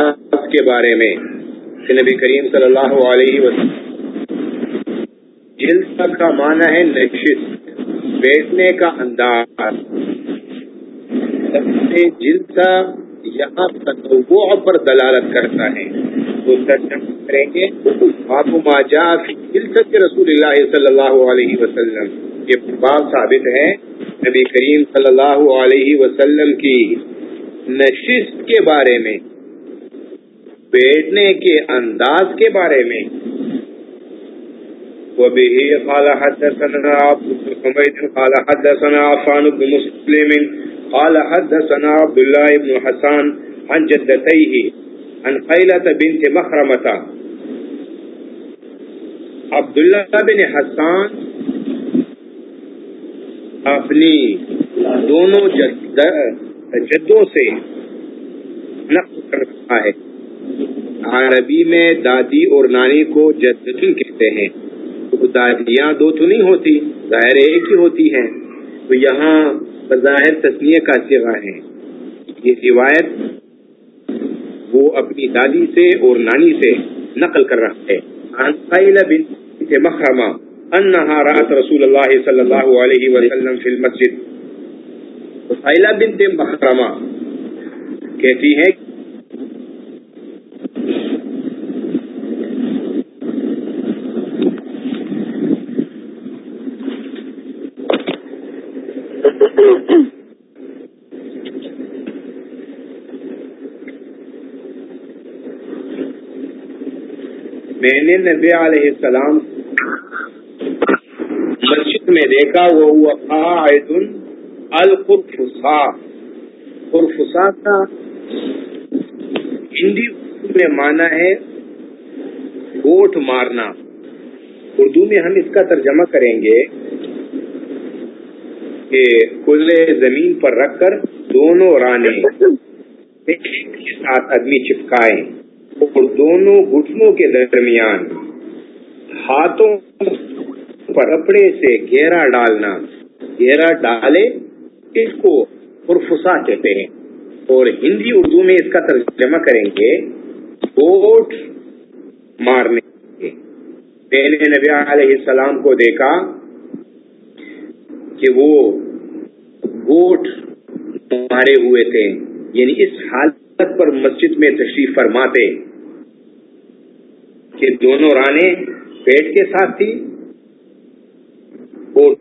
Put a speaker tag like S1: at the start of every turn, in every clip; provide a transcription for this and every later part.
S1: کے بارے میں۔ نبی کریم صلی اللہ علیہ وسلم جلسہ کا معنی ہے نشست، بیٹھنے کا انداز۔ جلسہ یہاں تنوع پر دلالت کرتا ہے۔ تو ترجمہ کریں گے آپ ماجا جلسط رسول اللہ صلی اللہ علیہ وسلم یہ بات ثابت ہے نبی کریم صلی اللہ علیہ وسلم کی نشست کے بارے میں بیٹھنے کے انداز کے بارے میں۔ وبه قال حدثنا عبد حميد قال حدثنا عفان بن مسلم، قال حدثنا عبد الله بن حسان عن جدتيه، عن قيلة بنت مخرمة. عبد الله بن حسان اپنی دونوں جدوں سے نقل کر رہا ہے۔ عربی میں دادی اور نانی کو جدتن کہتے ہیں۔ تو دادیاں دو تو نہیں ہوتی، ظاہر ایک ہی ہوتی ہیں۔ تو یہاں بظاہر تصنیہ کا سگا ہے۔ یہ روایت وہ اپنی دادی سے اور نانی سے نقل کر رہا ہے۔ بنت مخرمہ انہا رات رسول اللہ صلی اللہ علیہ وسلم فی المسجد۔ بنت مخرمہ کہتی ہے میں نے نبی علیہ السلام مسجد میں دیکھا، وہ ہوا قاعد القرفسا قرفسا کا ہندی میں مانا ہے گوٹ مارنا۔ اردو میں ہم اس کا ترجمہ کریں گے کہ کلے زمین پر رکھ کر دونوں رانے ایک ساتھ آدمی چپکائے اور دونوں گھٹنوں کے درمیان ہاتھوں پر کپڑے سے گھیرا ڈالنا، گھیرا ڈالے، اس کو پرفسا کہتے ہیں۔ اور ہندی اردو میں اس کا ترجمہ کریں گے، گوٹ مارنے۔ میں نے نبی علیہ السلام کو دیکھا کہ وہ گوٹ مارے ہوئے تھے یعنی اس حالت پر مسجد میں تشریف فرماتے۔ کہ دونوں رانے پیٹ کے ساتھ تھی اور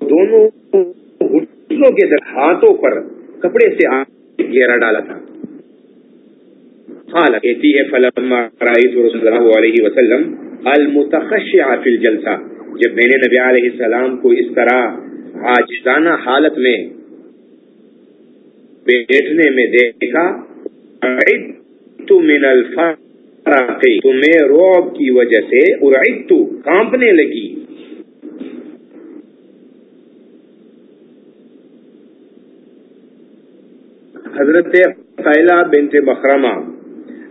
S1: دونوں گھٹنوں کے ہاتھوں پر کپڑے سے گھیرا ڈالا تھا۔ حال کہتی ہے فلما رائز رسول اللہ علیہ وسلم المتخش فی الجلسہ۔ جب میں نے نبی علیہ السلام کو اس طرح عاجزانہ حالت میں بیٹھنے میں دیکھا تو من الفا تمہیں روب کی وجہ سے ارعدت، کانپنے لگی۔ حضرت فیلا بنت مخرمہ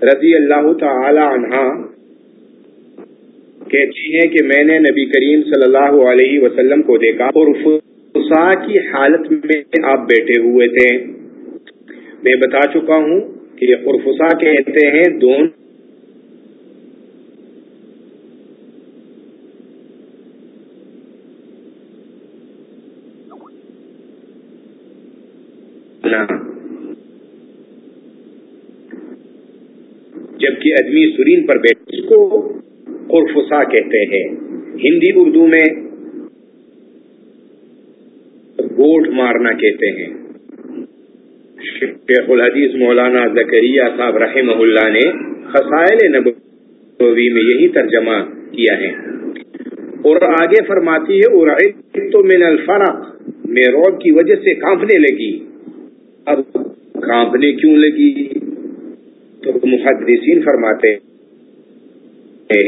S1: رضی اللہ تعالی عنہا کہتی ہیں کہ میں نے نبی کریم صلی اللہ علیہ وسلم کو دیکھا اور فسا کی حالت میں آپ بیٹھے ہوئے تھے۔ میں بتا چکا ہوں کہ قرفسا کہتے ہیں، دونوں جبکہ ادمی سرین پر بیٹھ اس کو قرفسا کہتے ہیں۔ ہندی اردو میں گوٹ مارنا کہتے ہیں۔ شیخ الحدیث مولانا زکریہ صاحب رحمہ اللہ نے خسائل نبوی میں یہی ترجمہ کیا ہے۔ اور آگے فرماتی ہے اور تو من الفرق میں روب کی وجہ سے کانپنے لگی۔ اب کانپنے کیوں لگی؟ تو محدثین فرماتے کہ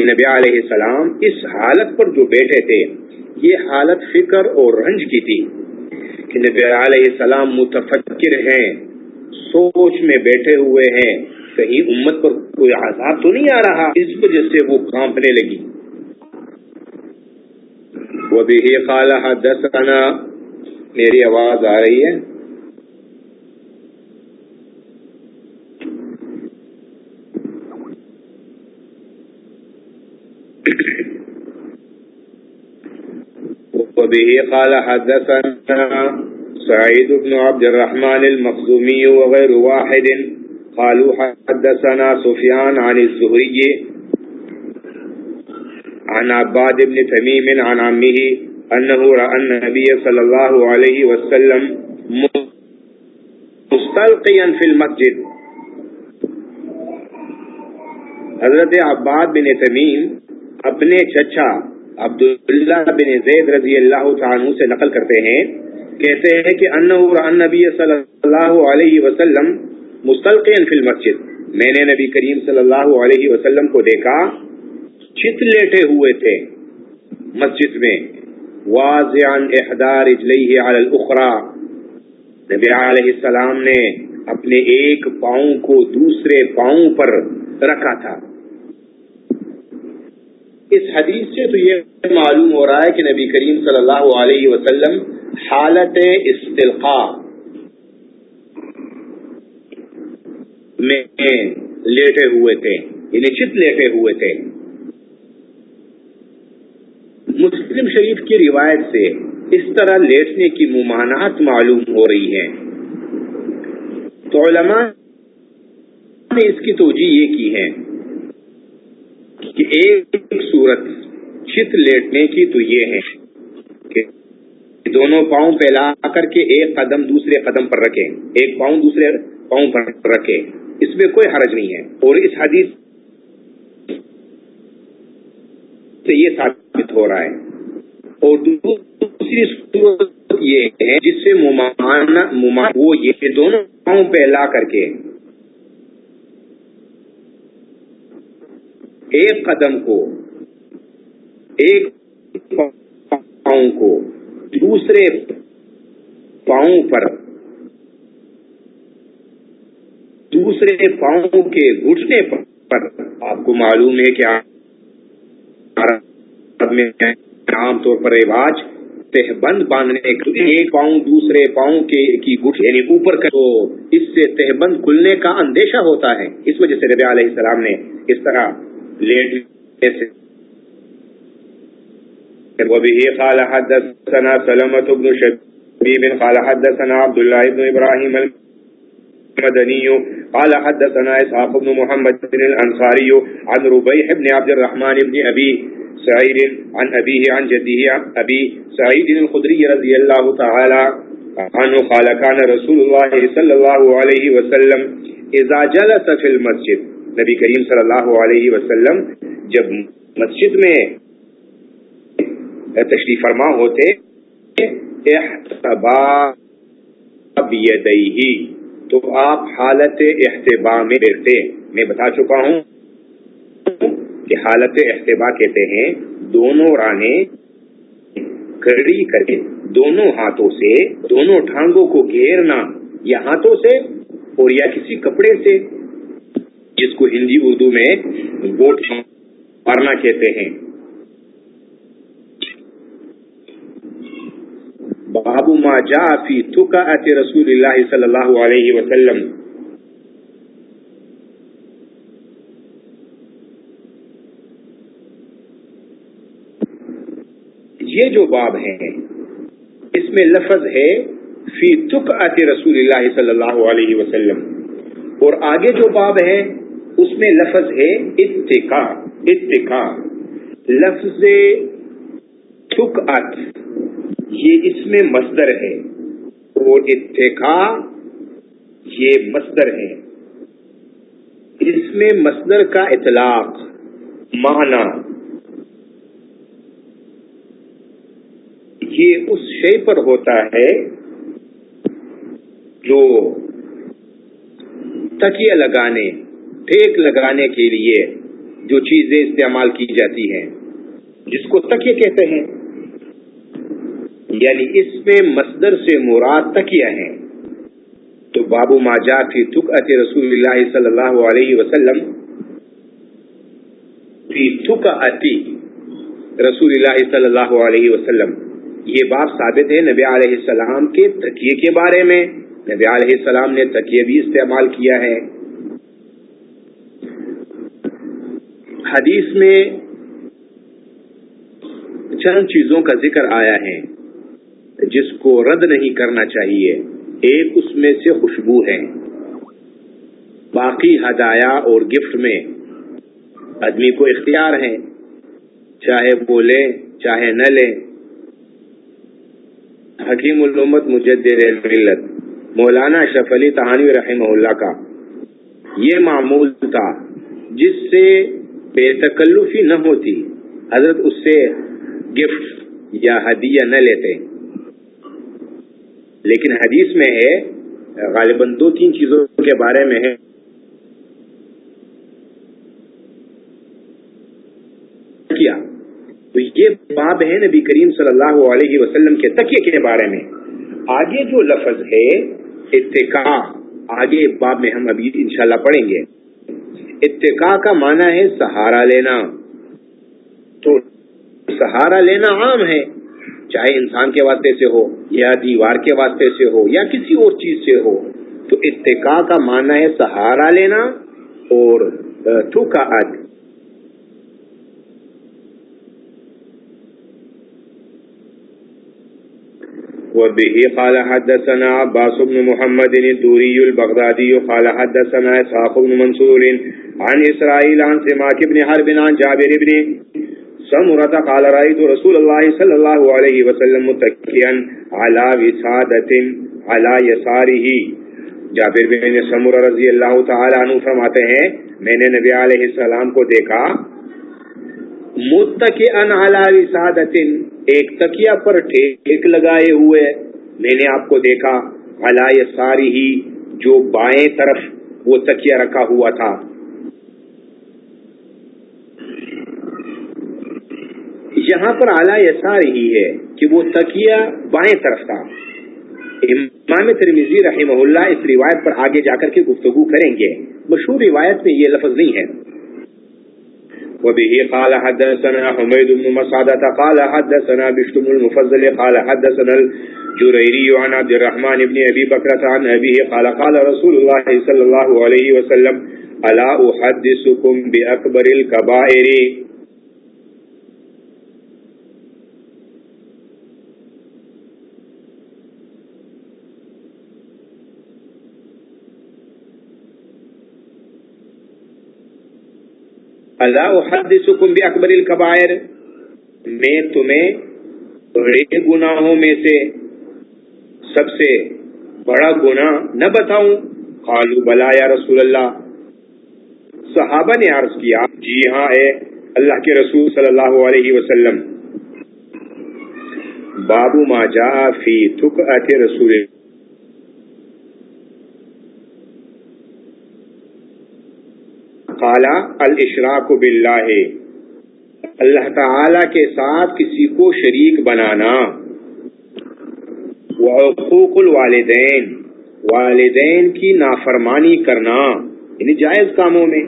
S1: نبی علیہ السلام اس حالت پر جو بیٹھے تھے، یہ حالت فکر اور رنج کی تھی کہ نبی علیہ السلام متفکر ہیں، سوچ میں بیٹھے ہوئے ہیں، کہیں امت پر کوئی عذاب تو نہیں آ رہا؟ اس وجہ سے وہ کانپنے لگی۔ وہ بھی حدثنا، میری آواز آ رہی ہے؟ وبه قال حدثنا سعيد بن عبد الرحمن المخزومي وغير واحد. قالوا حدثنا سفيان عن الزهري عن عباد بن تميم عن عمه أنه رأى النبي صلى الله عليه وسلم مستلقيا في المسجد. حضرت عباد بن تمیم اپنے چچا عبداللہ بن زید رضی اللہ عنہ سے نقل کرتے ہیں، کہتے ہیں کہ نبی صلی اللہ علیہ وسلم مستلقین فی المسجد۔ میں نے نبی کریم صلی اللہ علیہ وسلم کو دیکھا، چت لیٹے ہوئے تھے مسجد میں۔ واضح احدار علی الاخرى نبی علیہ السلام نے اپنے ایک پاؤں کو دوسرے پاؤں پر رکھا تھا۔ اس حدیث سے تو یہ معلوم ہو رہا ہے کہ نبی کریم صلی اللہ علیہ وسلم حالت استلقاء میں لیٹے ہوئے تھے یعنی چت لیٹے ہوئے تھے۔ مسلم شریف کی روایت سے اس طرح لیٹنے کی ممانعت معلوم ہو رہی ہے۔ تو علماء نے اس کی توجہ یہ کی ہے۔ کہ ایک صورت چت لیٹنے کی تو یہ ہے کہ دونوں پاؤں پہ لا کر کے ایک قدم دوسرے قدم پر رکھے ایک پاؤں دوسرے پاؤں پر رکھے اس میں کوئی حرج نہیں ہے۔ اور اس حدیث سے یہ ثابت ہو رہا ہے۔ اور دوسری صورت یہ ہے جس سے وہ یہ دونوں پاؤں پہ لا کر کے ایک قدم کو، ایک پاؤں کو، دوسرے پاؤں پر، دوسرے پاؤں کے گھٹنے پر آپ کو معلوم ہے کہ عام طور پر رواج تہبند باندھنے ایک پاؤں دوسرے پاؤں کے کی گٹ یعنی اوپر تو اس سے تہبند کھلنے کا اندیشہ ہوتا ہے۔ اس وجہ سے ربیع علیہ السلام نے اس طرح لیٹ وبه قال حدثنا سلمة بن شبيب، قال حدثنا عبد الله بن إبراهيم المدني، قال حدثنا إسحاق بن محمد بن الأنصاري عن ربيح بن عبد الرحمن بن أبي سعيد، عن أبيه، عن جده أبي سعيد الخدري رضي الله تعالى عنه، قال كان رسول الله صلى الله عليه وسلم إذا جلس في المسجد نبی کریم صلی اللہ علیہ وسلم جب مسجد میں تشریف فرما ہوتے تو آپ حالت احتبا میں بیٹھتے میں بتا چکا ہوں کہ حالت احتبا کہتے ہیں، دونوں رانے کھڑی کر کے دونوں ہاتھوں سے، دونوں ٹھانگوں کو گھیرنا۔ یا ہاتھوں سے اور یا کسی کپڑے سے۔ جس کو ہندی اردو میں گوٹ مارنا کہتے ہیں۔ بابو ما جا فی تھکا رسول اللہ صلی اللہ علیہ وسلم۔ یہ جو باب ہے، اس میں لفظ ہے فی تک آتے رسول اللہ صلی اللہ علیہ وسلم۔ اور آگے جو باب ہے اس میں لفظ ہے اتقا اتقا لفظ تھک ات یہ اس میں مصدر ہے۔ اور اتقا یہ مصدر ہے۔ اس میں مصدر کا اطلاق، معنی۔ یہ اس شے پر ہوتا ہے جو تکیہ لگانے ٹھیک لگانے کے لیے جو چیزیں استعمال کی جاتی ہیں، جس کو تکیہ کہتے ہیں یعنی اس میں مصدر سے مراد تکیہ ہیں۔ تو بابو ماجا کی تک رسول اللہ صلی اللہ علیہ وسلم فی تک رسول اللہ صلی اللہ علیہ وسلم۔ یہ بات ثابت ہے نبی علیہ السلام کے تکیے کے بارے میں۔ نبی علیہ السلام نے تکیے بھی استعمال کیا ہے۔ حدیث میں چند چیزوں کا ذکر آیا ہے جس کو رد نہیں کرنا چاہیے۔ ایک اس میں سے خوشبو ہے۔ باقی ہدایا اور گفٹ میں آدمی کو اختیار ہے۔ چاہے وہ لے، چاہے نہ لے۔ حکیم الامت مجدر ملت۔ مولانا اشرف علی تہانی رحمہ اللہ کا یہ معمول تھا جس سے بے تکلفی نہ ہوتی، حضرت اس سے گفٹ یا ہدیہ نہ لیتے۔ لیکن حدیث میں ہے، غالباً دو تین چیزوں کے بارے میں ہے۔ کیا؟ تو یہ باب ہے نبی کریم صلی اللہ علیہ وسلم کے تکیے کے بارے میں۔ آگے جو لفظ ہے اتقاء آگے باب میں ہم ابھی انشاءاللہ پڑھیں گے۔ اتقاء کا معنی ہے سہارا لینا۔ تو سہارا لینا عام ہے، چاہے انسان کے واسطے سے ہو یا دیوار کے واسطے سے ہو یا کسی اور چیز سے ہو۔ تو اتقاء کا معنی ہے سہارا لینا اور تھوکا عد وبه قال حدثنا عباس بن محمد الدوري البغدادي قال حدثنا إسحاق بن منصور عن إسرائيل عن سماك بن حرب عن جابر بن سمرة قال رأيت رسول الله صلى الله عليه وسلم متكئا على وسادة على يساره. جابر بن سمرہ رضی اللہ تعالی عنہ فرماتے ہیں، میں نے نبی علیہ السلام کو دیکھا، متکئا علی وسادۃ ایک تکیہ پر ٹھیک لگائے ہوئے، میں نے آپ کو دیکھا علی ساری ہی جو بائیں طرف وہ تکیہ رکھا ہوا تھا۔ یہاں پر اعلی یسار ہی ہے کہ وہ تکیہ بائیں طرف تھا۔ امام ترمیزی رحمہ اللہ اس روایت پر آگے جا کر کے گفتگو کریں گے۔ مشہور روایت میں یہ لفظ نہیں ہے۔ وبه قال حدثنا حميد بن مسعدة قال حدثنا بشتم المفضل قال حدثنا الجريري عن عبد الرحمن بن أبي بكرة عن أبيه قال قال رسول الله صلى الله عليه وسلم ألا أحدثكم بأكبر الكبائر؟ اللہ حدثکم باکبر الکبائر میں تمہیں بڑے گناہوں میں سے سب سے بڑا گناہ نہ بتاؤں۔ قالوا بلا یا رسول اللہ۔ صحابہ نے عرض کیا جی ہاں اے اللہ کے رسول صلی اللہ علیہ وسلم۔ بابو ما جا فی تھک رسول قالا الاشراق باللہ۔ اللہ تعالی کے ساتھ کسی کو شریک بنانا۔ وحقوق الوالدین، والدین کی نافرمانی کرنا یعنی جائز کاموں میں۔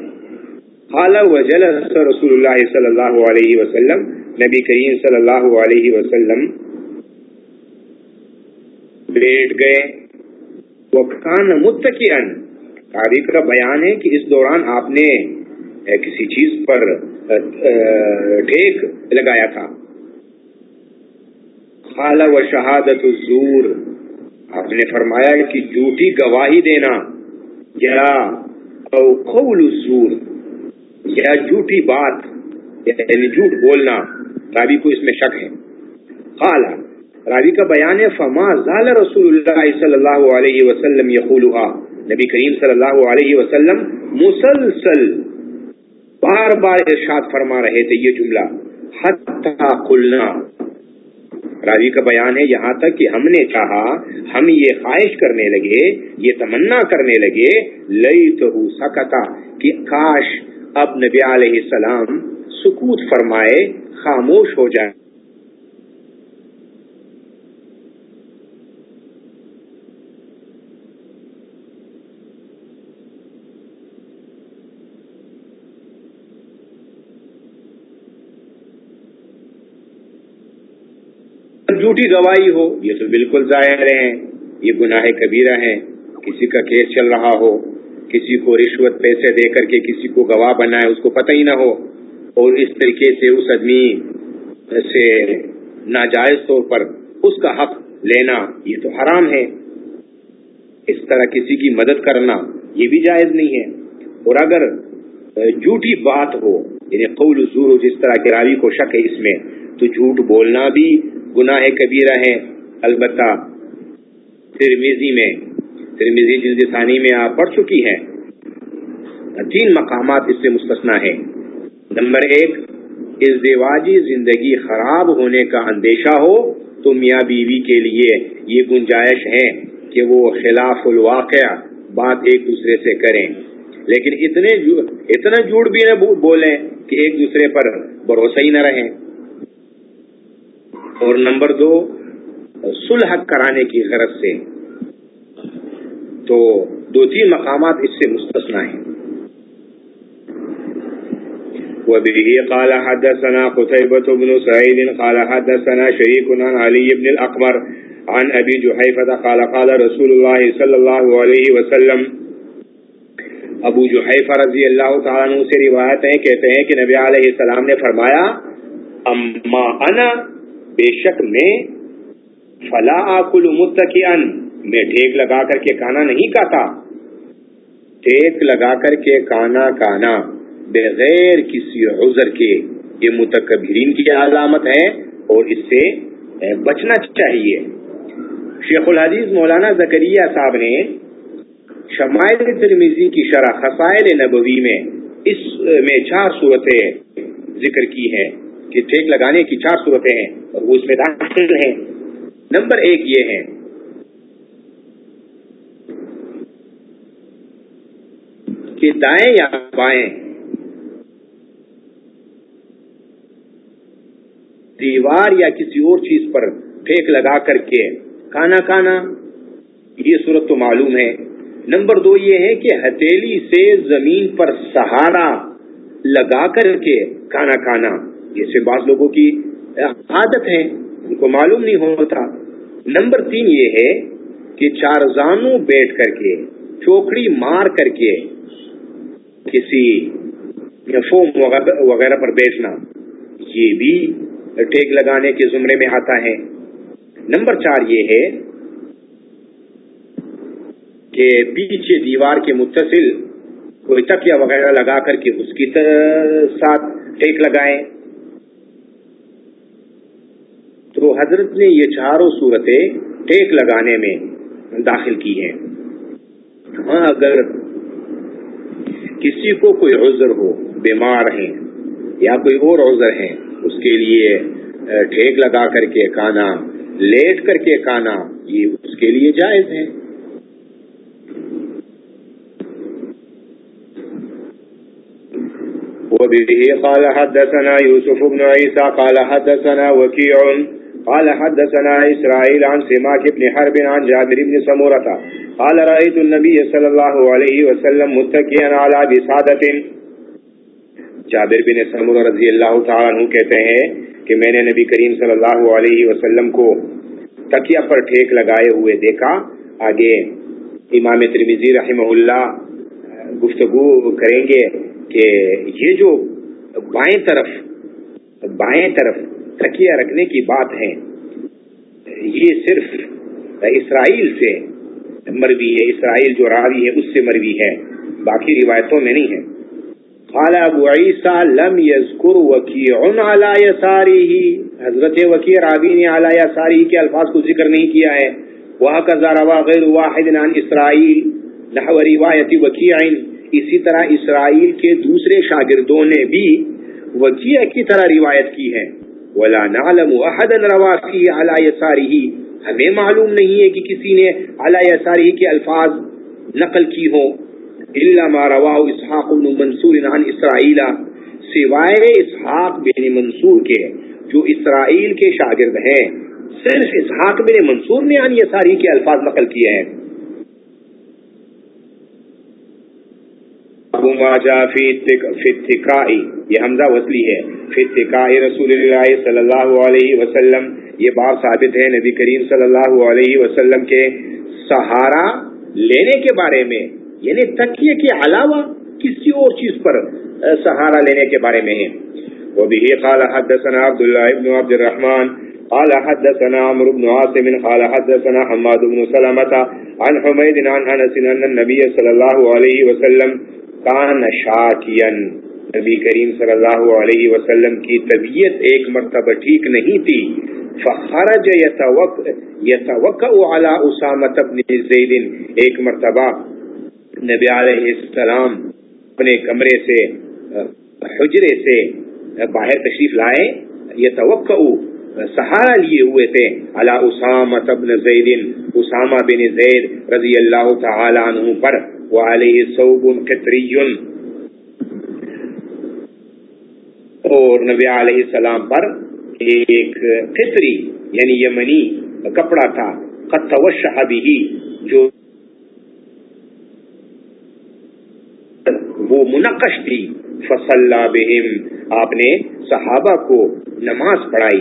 S1: قال وجل رسول اللہ صلی اللہ علیہ وسلم، نبی کریم صلی اللہ علیہ وسلم۔ بیٹھ گئے۔ وکان متقین تاریخ کا بیان ہے کہ اس دوران آپ نے کسی چیز پر ٹھیک لگایا تھا۔ خالہ و شہادت الزور، آپ نے فرمایا کہ جھوٹی گواہی دینا، یا قول الزور، یا جھوٹی بات یعنی جھوٹ بولنا، راوی کو اس میں شک ہے۔ خالہ راوی کا بیان ہے، فما زال رسول اللہ صلی اللہ علیہ وسلم یقولها نبی کریم صلی اللہ علیہ وسلم مسلسل بار بار ارشاد فرما رہے تھے یہ جملہ، حتی قلنا۔ راوی کا بیان ہے یہاں تک کہ ہم نے چاہا ہم یہ خواہش کرنے لگے، یہ تمنا کرنے لگے لئی تو سکتا، کہ کاش اب نبی علیہ السلام سکوت فرمائے، خاموش ہو جائے۔ جھوٹی گواہی ہو، یہ تو بالکل ظاہر ہیں، یہ گناہ کبیرہ ہیں۔ کسی کا کیس چل رہا ہو، کسی کو رشوت پیسے دے کر کے کسی کو گواہ بنائے، اس کو پتہ ہی نہ ہو۔ اور اس طریقے سے اس آدمی سے ناجائز طور پر اس کا حق لینا، یہ تو حرام ہے۔ اس طرح کسی کی مدد کرنا، یہ بھی جائز نہیں ہے۔ اور اگر جھوٹی بات ہو یعنی قول زور ہو، جس طرح کے راوی کو شک ہے اس میں، تو جھوٹ بولنا بھی گناہ کبیرہ ہے البتہ ترمیزی میں ترمیزی جلد ثانی میں آپ پڑھ چکی ہیں۔ تین مقامات اس سے مستثنا ہے نمبر ایک ازدواجی زندگی خراب ہونے کا اندیشہ ہو تو میاں بیوی کے لیے یہ گنجائش ہے کہ وہ خلاف الواقع بات ایک دوسرے سے کریں۔ لیکن اتنے اتنا جھوٹ بھی نہ بولیں کہ ایک دوسرے پر بھروسہ ہی نہ رہیں۔ اور نمبر دو سلح کرانے کی غرض سے۔ تو دو تین مقامات اس سے مستثنا ہیں۔ وبه قال حدثنا قتيبة بن سعيد قال حدثنا شريك عن علي بن الأقمر عن أبي جحيفة قال قال رسول الله صلى الله عليه وسلم، ابو جحیفہ رضی اللہ تعالیٰ عنہ سے روایت ہیں کہتے ہیں کہ نبی علیہ السلام نے فرمایا، اما انا بے شک میں فلا آکل متقین میں ٹھیک لگا کر کے کانا نہیں کھاتا ٹھیک لگا کر کے کانا کانا، بغیر کسی عذر کے۔ یہ متکبرین کی علامت ہے اور اس سے بچنا چاہیے۔ شیخ الحدیث مولانا زکریہ صاحب نے شمائل ترمیزی کی شرح خسائل نبوی میں اس میں چار صورتیں ذکر کی ہیں۔ کہ ٹھیک لگانے کی چار صورتیں ہیں اور وہ اس میں داخل ہیں۔ نمبر ایک یہ ہے کہ دائیں یا بائیں دیوار یا کسی اور چیز پر پھینک لگا کر کے کانا کانا، یہ صورت تو معلوم ہے۔ نمبر دو یہ ہے کہ ہتھیلی سے زمین پر سہارا لگا کر کے کانا کھانا جیسے بعض لوگوں کی عادت ہے ان کو معلوم نہیں ہوتا۔ نمبر تین یہ ہے کہ چار زانو بیٹھ کر کے چوکڑی مار کر کے کسی فوم وغیرہ پر بیٹھنا، یہ بھی ٹیک لگانے کے زمرے میں آتا ہے۔ نمبر چار یہ ہے کہ پیچھے دیوار کے متصل کوئی تکیا وغیرہ لگا کر کے اس کی ساتھ ٹیک لگائیں۔ تو حضرت نے یہ چاروں صورتیں ٹیک لگانے میں داخل کی ہیں۔ ہاں اگر کسی کو کوئی عذر ہو، بیمار ہیں یا کوئی اور عذر ہیں، اس کے لیے ٹھیک لگا کر کے کانا لیٹ کر کے کانا یہ اس کے لیے جائز ہے۔ وبه قال حدثنا يوسف بن عيسى قال حدثنا وكيع قال حدثنا إسرائيل عن سماك بن حرب عن جابر بن سمورة. قال رأيت النبي صلى الله عليه وسلم متكئا على بسادة. جابر بن سمورة رضی اللہ تعالیٰ عنہ کہتے ہیں کہ میں نے نبی کریم صلی اللہ علیہ وسلم کو تکیہ پر ٹھیک لگائے ہوئے دیکھا. آگے امام ترمیزی رحمہ اللہ گفتگو کریں گے کہ یہ جو بائیں طرف بائیں طرف تکیہ رکھنے کی بات ہے۔ یہ صرف اسرائیل سے مروی ہے، اسرائیل جو راوی ہے، اس سے مروی ہے، باقی روایتوں میں نہیں ہے۔ قال ابو عیسیٰ لم یذکر وکیع علی یساری حضرت وکیع راوی نے علی یساری کے الفاظ کو ذکر نہیں کیا ہے۔ وَهَكَذَا رَوَى غَيْرُ وَاحِدٍ عَنْ إِسْرَائِيل نحو روایت وکیع اسی طرح اسرائیل کے دوسرے شاگردوں نے بھی وکیع کی طرح روایت کی ہے۔ ولا نعلم احدا روا فی علی ہمیں معلوم نہیں ہے کہ کسی نے علی یساری کے الفاظ نقل کی ہو الا ما رواه اسحاق بن منصور عن اسرائیل، سوائے اسحاق بن منصور کے، جو اسرائیل کے شاگرد ہیں۔ صرف اسحاق بن منصور نے عن یساری کے الفاظ نقل کیے ہیں۔ ابو ماجا فی اتقائی. یہ حمزہ وصلی ہے. فی اتقائی رسول اللہ صلی اللہ علیہ وسلم. یہ بات ثابت ہے نبی کریم صلی اللہ علیہ وسلم کے سہارا لینے کے بارے میں. یعنی تکیے کے علاوہ کسی اور چیز پر سہارا لینے کے بارے میں ہے. وبه قال حدثنا عبد الله بن عبد الرحمن قال حدثنا عمرو بن عاصم. قال حدثنا حماد بن سلمة. عن حميد عن أنس أن النبي صلى الله عليه وسلم كان شاكيا نبی کریم صلی اللہ علیہ وسلم کی طبیعت ایک مرتبہ ٹھیک نہیں تھی۔ فخرج يتوقع على بن زید۔ ایک مرتبہ نبی علیہ السلام اپنے کمرے سے، حجرے سے باہر تشریف لائے۔ یہ توقع سہارا لیے ہوئے تھے۔ اللہ اسامہ بن زید۔ اسامہ بن زید رضی اللہ تعالی عنہ پر وعلیہ صوب قطری اور نبی علیہ السلام پر ایک قطری یعنی یمنی کپڑا تھا، قد توشح بھی جو وہ منقش تھی فصل بہم، آپ نے صحابہ کو نماز پڑھائی۔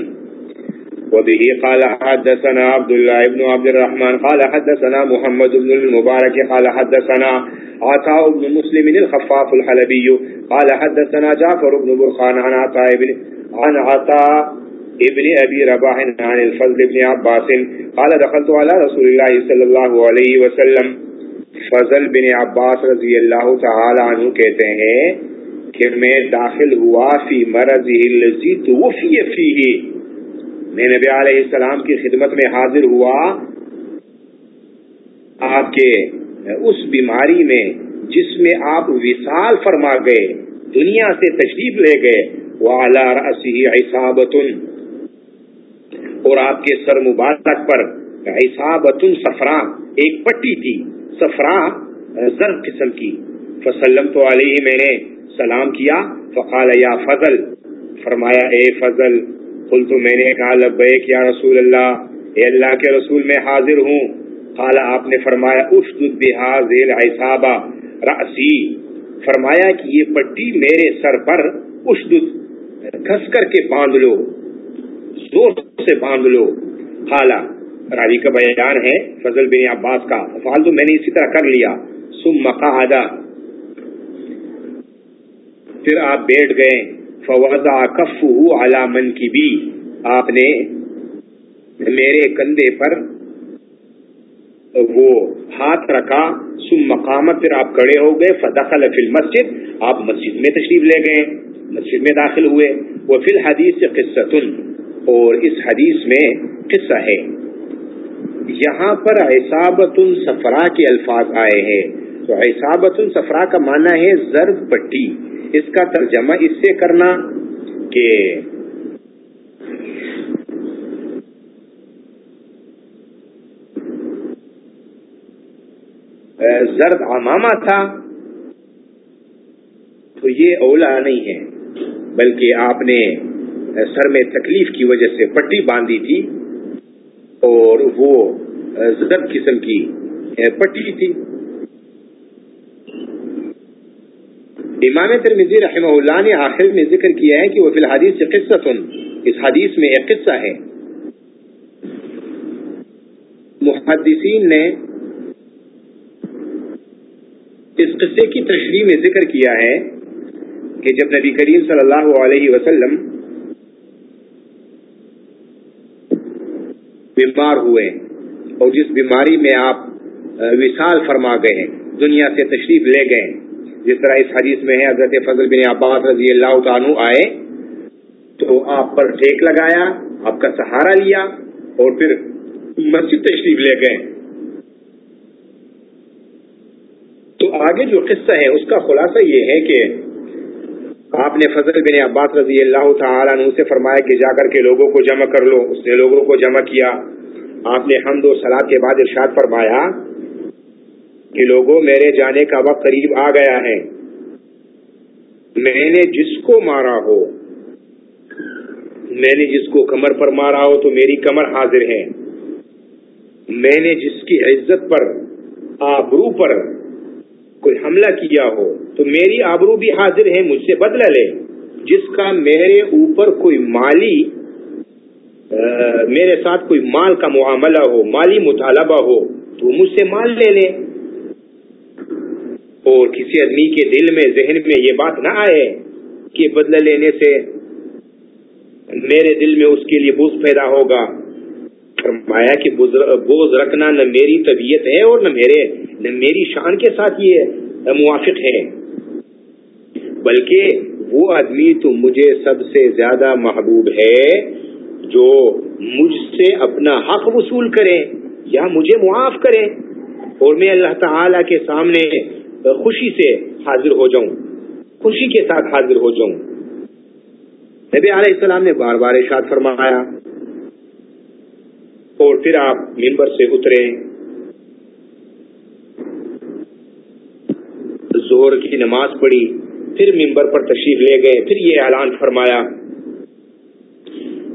S1: وبه قال حدثنا عبد الله بن عبد الرحمن قال حدثنا محمد بن المبارك قال حدثنا عطاء بن مسلم الخفاف الحلبي قال حدثنا جعفر بن برخان عن عطاء بن عن عطاء ابن ابي رباح عن الفضل بن عباس قال دخلت على رسول الله صلى الله عليه وسلم. فضل بن عباس رضی اللہ تعالی عنہ کہتے ہیں کہ میں داخل ہوا فی مرض الذی توفی فیہ. میں نبی علیہ السلام کی خدمت میں حاضر ہوا، آپ کے اس بیماری میں جس میں آپ وصال فرما گئے، دنیا سے تشریف لے گئے اور آپ کے سر مبارک پر عصابت صفرا ایک پٹی تھی سفرا زرد قسم کی۔ فسلم تو علیہ، میں نے سلام کیا، فقال یا فضل، فرمایا، اے فضل قل تو میں نے کہا، لبیک یا رسول اللہ، اے اللہ کے رسول میں حاضر ہوں۔ قال، آپ نے فرمایا، اشدد بحاظر عصابہ رأسی۔ فرمایا کہ یہ پٹی میرے سر پر اشدد گھس کر کے باندھ لو، زور سے باندھ لو۔ خالہ راوی کا بیان ہے فضل بن عباس کا۔ فالتو میں نے اسی طرح کر لیا۔ سم مقاعدہ پھر آپ بیٹھ گئے۔ فوضا کف علی من کی بھی آپ نے میرے کندھے پر وہ ہاتھ رکھا۔ سم مقامت پھر آپ کڑے ہو گئے۔ فدخل فی المسجد۔ آپ مسجد میں تشریف لے گئے۔ مسجد میں داخل ہوئے۔ وہ فی الحدیث سے قصتن۔ اور اس حدیث میں قصہ ہے۔ یہاں پر عصابت سفرا کے الفاظ آئے ہیں۔ تو عصابت سفرا کا معنی ہے زرد پٹی۔ اس کا ترجمہ اس سے کرنا کہ زرد امامہ تھا، تو یہ اولا نہیں ہے، بلکہ آپ نے سر میں تکلیف کی وجہ سے پٹی باندھی تھی اور وہ زرد قسم کی پٹی تھی۔ امام ترمیزی رحمہ اللہ نے آخر میں ذکر کیا ہے کہ وہ فی الحدیث سے قصہ سن اس حدیث میں ایک قصہ ہے۔ محدثین نے اس قصے کی تشریح میں ذکر کیا ہے کہ جب نبی کریم صلی اللہ علیہ وسلم بیمار ہوئے اور جس بیماری میں آپ وصال فرما گئے دنیا سے تشریف لے گئے جس طرح اس حدیث میں ہے، حضرت فضل بن عباس رضی اللہ عنہ آئے، تو آپ پر ٹیک لگایا، آپ کا سہارا لیا اور پھر مسجد تشریف لے گئے۔ تو آگے جو قصہ ہے، اس کا خلاصہ یہ ہے کہ آپ نے فضل بن عباس رضی اللہ تعالیٰ عنہ سے فرمایا کہ جا کر کے لوگوں کو جمع کر لو۔ اس نے لوگوں کو جمع کیا۔ آپ نے حمد و سلاد کے بعد ارشاد فرمایا کہ لوگوں، میرے جانے کا وقت قریب آ گیا ہے۔ میں نے جس کو مارا ہو، میں نے جس کو کمر پر مارا ہو، تو میری کمر حاضر ہے۔ میں نے جس کی عزت پر، آبرو پر کوئی حملہ کیا ہو، تو میری آبرو بھی حاضر ہے، مجھ سے بدلہ لے۔ جس کا میرے اوپر کوئی مالی میرے ساتھ کوئی مال کا معاملہ ہو، مالی مطالبہ ہو، تو مجھ سے مال لے لے۔ اور کسی آدمی کے دل میں، ذہن میں یہ بات نہ آئے کہ بدلہ لینے سے میرے دل میں اس کے لیے بوز پیدا ہوگا۔ فرمایا کہ بوز رکھنا نہ میری طبیعت ہے اور نہ میرے، نہ میری شان کے ساتھ یہ موافق ہے۔ بلکہ وہ آدمی تو مجھے سب سے زیادہ محبوب ہے جو مجھ سے اپنا حق وصول کرے یا مجھے معاف کرے۔ اور میں اللہ تعالی کے سامنے خوشی سے حاضر ہو جاؤں۔ خوشی کے ساتھ حاضر ہو جاؤں۔ نبی علیہ السلام نے بار بار ارشاد فرمایا، اور پھر آپ ممبر سے اترے زہر کی نماز پڑھی، پھر ممبر پر تشریف لے گئے، پھر یہ اعلان فرمایا۔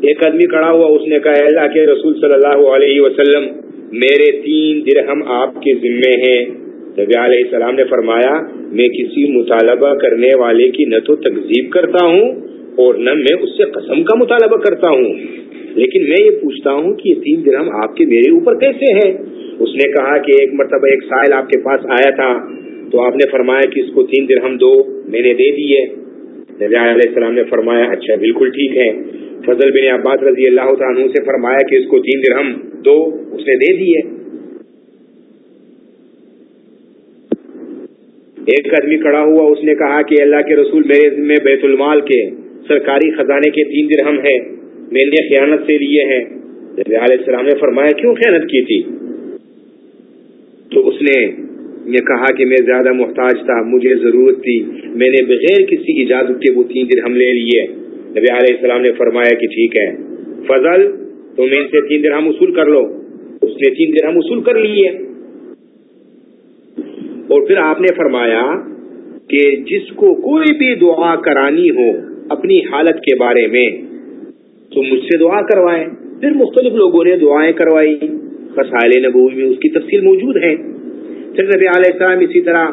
S1: ایک آدمی کڑا ہوا، اس نے کہا، اللہ کے رسول صلی اللہ علیہ وسلم، میرے تین درہم آپ کے ذمے ہیں۔ نبی علیہ السلام نے فرمایا، میں کسی مطالبہ کرنے والے کی نہ تو تکزیب کرتا ہوں اور نہ میں اس سے قسم کا مطالبہ کرتا ہوں۔ لیکن میں یہ پوچھتا ہوں کہ یہ تین درہم آپ کے میرے اوپر کیسے ہے اس نے کہا کہ ایک مرتبہ ایک سائل آپ کے پاس آیا تھا، تو آپ نے فرمایا کہ اس کو تین درہم دو، میں نے دے دیے نبی علیہ السلام نے فرمایا اچھا بالکل ٹھیک ہے۔ فضل بن عباس رضی اللہ عنہ سے فرمایا کہ اس کو تین درہم دو، اس نے دے دیے ایک آدمی کھڑا ہوا، اس نے کہا کہ اللہ کے رسول میرے ذمہ بیت المال کے سرکاری خزانے کے تین درہم ہے میں نے خیانت سے لیے ہیں۔ علیہ السلام نے فرمایا، کیوں خیانت کی تھی؟ تو اس نے یہ کہا کہ میں زیادہ محتاج تھا، مجھے ضرورت تھی، میں نے بغیر کسی اجازت کے وہ تین دن ہم لے لیے۔ نبی علیہ السلام نے فرمایا کہ ٹھیک ہے۔ فضل، تم ان سے تین دن ہم اصول کر لو۔ اس نے تین دن ہم اصول کر لیے۔ اور پھر آپ نے فرمایا کہ جس کو کوئی بھی دعا کرانی ہو اپنی حالت کے بارے میں، تو مجھ سے دعا کروائیں۔ پھر مختلف لوگوں نے دعائیں کروائی۔ خسائل نبوی میں اس کی تفصیل موجود ہے پھر نبی علیہ السلام اسی طرح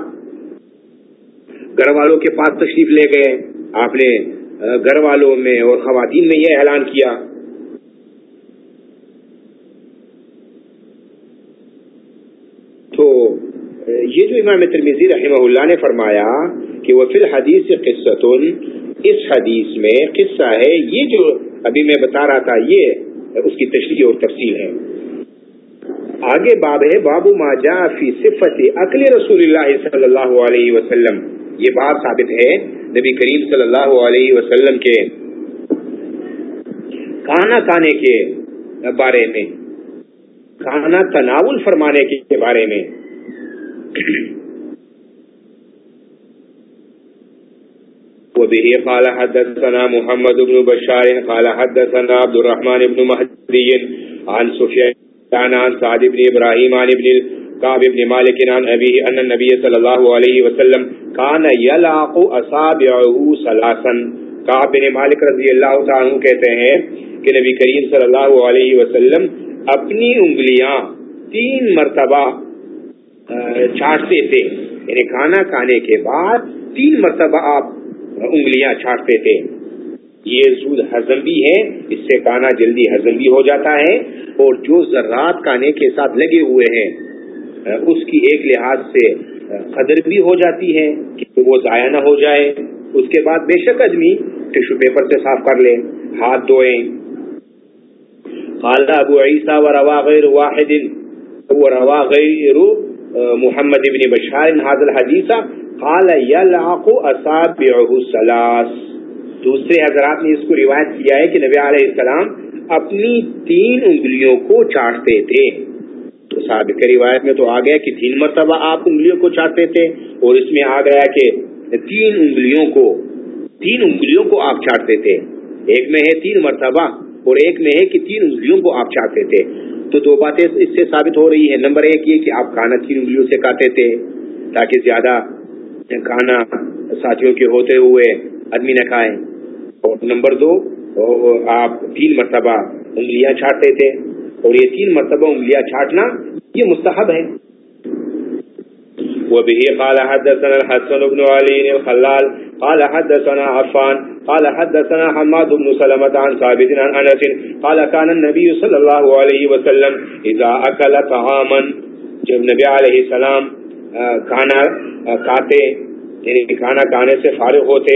S1: گھر والوں کے پاس تشریف لے گئے۔ آپ نے گھر والوں میں اور خواتین میں یہ اعلان کیا۔ تو یہ جو امام ترمیزی رحمہ اللہ نے فرمایا کہ وہ فی الحدیث قصت اس حدیث میں قصہ ہے، یہ جو ابھی میں بتا رہا تھا، یہ اس کی تشریح اور تفصیل ہے۔ آگے باب ہے بابو ما فی صفت اکل رسول اللہ صلی اللہ علیہ وسلم۔ یہ باب ثابت ہے نبی کریم صلی اللہ علیہ وسلم کے کھانا کھانے کے بارے میں، کھانا تناول فرمانے کے بارے میں۔ وبه قال حدثنا محمد بن بشار، قال حدثنا عبد الرحمن بن مهدي عن سفيان عن سعد بن ابراهيم عن ابن كعب بن مالك عن ابيه ان النبي صلى الله عليه وسلم كان يلعق اصابعه ثلاثا كعب بن مالک رضی اللہ تعالی عنہ کہتے ہیں کہ نبی کریم صلی اللہ علیہ وسلم اپنی انگلیاں تین مرتبہ چاٹتے تھے۔ یعنی کھانا کھانے کے بعد تین مرتبہ آپ انگلیاں چھاٹتے تھے۔ یہ سود ہزم بھی ہے، اس سے کانا جلدی ہزم بھی ہو جاتا ہے اور جو ذرات کانے کے ساتھ لگے ہوئے ہیں اس کی ایک لحاظ سے قدر بھی ہو جاتی ہے کہ وہ ضائع نہ ہو جائے۔ اس کے بعد بے شک آدمی ٹشو پیپر سے صاف کر لے، ہاتھ دھوئیں قال ابو عیسیٰ و روا غیر واحد و روا غیر محمد ابن بشار حاضر حدیثہ قال یلعق اصابعه الثلاث دوسرے حضرات نے اس کو روایت کیا ہے کہ نبی علیہ السلام اپنی تین انگلیوں کو چاٹتے تھے۔ تو سابق روایت میں تو آ گیا کہ تین مرتبہ آپ انگلیوں کو چاٹتے تھے، اور اس میں آ گیا کہ تین انگلیوں کو، تین انگلیوں کو آپ چاٹتے تھے۔ ایک میں ہے تین مرتبہ اور ایک میں ہے کہ تین انگلیوں کو آپ چاٹتے تھے۔ تو دو باتیں اس سے ثابت ہو رہی ہے نمبر ایک یہ کہ آپ کھانا تین انگلیوں سے کاٹتے تھے تاکہ زیادہ کھانا ساتھیوں کے ہوتے ہوئے آدمی نہ کھائے۔ اور نمبر دو، آپ تین مرتبہ انگلیاں چھاٹتے تھے۔ اور یہ تین مرتبہ انگلیاں چھاٹنا یہ مستحب ہے۔ وبه قال حدثنا الحسن بن علي الخلال، قال حدثنا عفان، قال حدثنا حماد بن سلمة عن ثابت عن انس قال كان النبي صلى الله عليه وسلم اذا اكل طعاما، جب نبی علیہ السلام کھانا کھاتے یعنی کھانا کھانے سے فارغ ہوتے،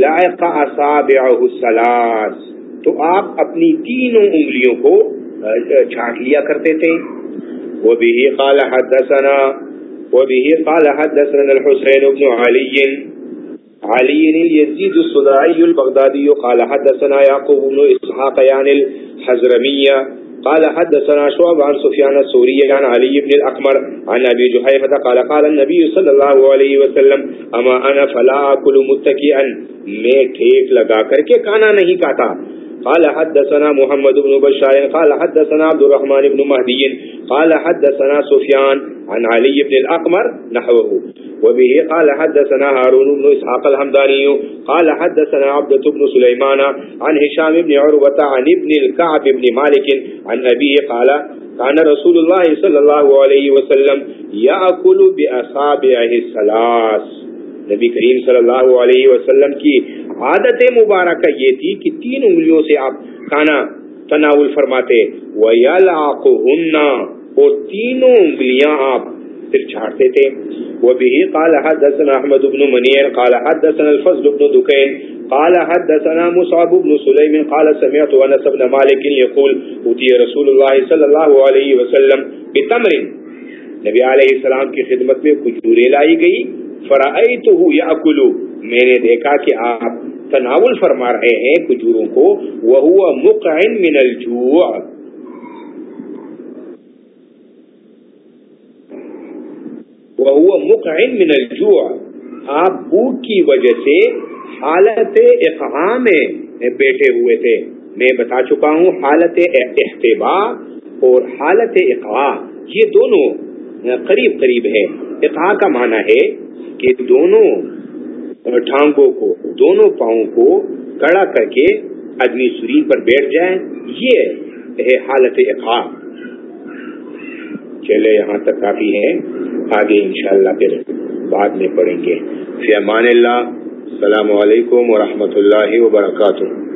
S1: لائق اصابعہ السلاس تو آپ اپنی تینوں انگلیوں کو چھانٹ لیا کرتے تھے۔ وہ بھی قال حدثنا وہ بھی قال حدثنا الحسین بن علی علی یزید الصدائی البغدادی قال حدثنا یعقوب بن اسحاق یعنی الحزرمیہ قال حدثنا شعب عن سفيان الثوري عن علي بن الأقمر عن أبي جحيفة قال قال النبي صلى الله عليه وسلم اما انا فلا اكل متكئا. میں ٹھیک لگا کر کے کھانا نہیں کھاتا۔ قال حدثنا محمد بن بشار قال حدثنا عبد الرحمن بن مهدي قال حدثنا سفيان عن علي بن الأقمر نحوه وبه قال حدثنا هارون بن إسحاق الحمداني قال حدثنا عبدة بن سليمان عن هشام بن عروة عن ابن الكعب بن مالك عن أبيه قال كان رسول الله صلى الله عليه وسلم يأكل بأصابعه الثلاث. نبی کریم صلی اللہ علیہ وسلم کی عادت مبارکہ یہ تھی کہ تین انگلیوں سے آپ کھانا تناول فرماتے، وَيَلْعَقُهُنَّ، اور تینوں انگلیاں آپ پھر چھاڑتے تھے وہ بھی قال حدثنا احمد بن منیر قال حدثنا الفضل بن دکین قال حدثنا مصعب بن سلیم قال سمعت انس بن مالک يقول اوتی رسول اللہ صلی اللہ علیہ وسلم بتمر۔ نبی علیہ السلام کی خدمت میں کھجورے لائی گئی۔ فرائیتہ یاکل میں نے دیکھا کہ آپ تناول فرما رہے ہیں کھجوروں کو وهو مقعن من الجوع. وہ مقعن من الجوع. آپ بھوک کی وجہ سے حالت اقعا میں بیٹھے ہوئے تھے۔ میں بتا چکا ہوں حالت احتبا اور حالت اقعا یہ دونوں قریب قریب ہے اقعا کا معنی ہے کہ دونوں ٹھانگوں کو، دونوں پاؤں کو کڑا کر کے آدمی سرین پر بیٹھ جائے یہ ہے حالت اقعا چلے، یہاں تک کافی ہے۔ آگے انشاءاللہ پھر بعد میں پڑھیں گے۔ فی امان اللہ، السلام علیکم ورحمۃ اللہ وبرکاتہ۔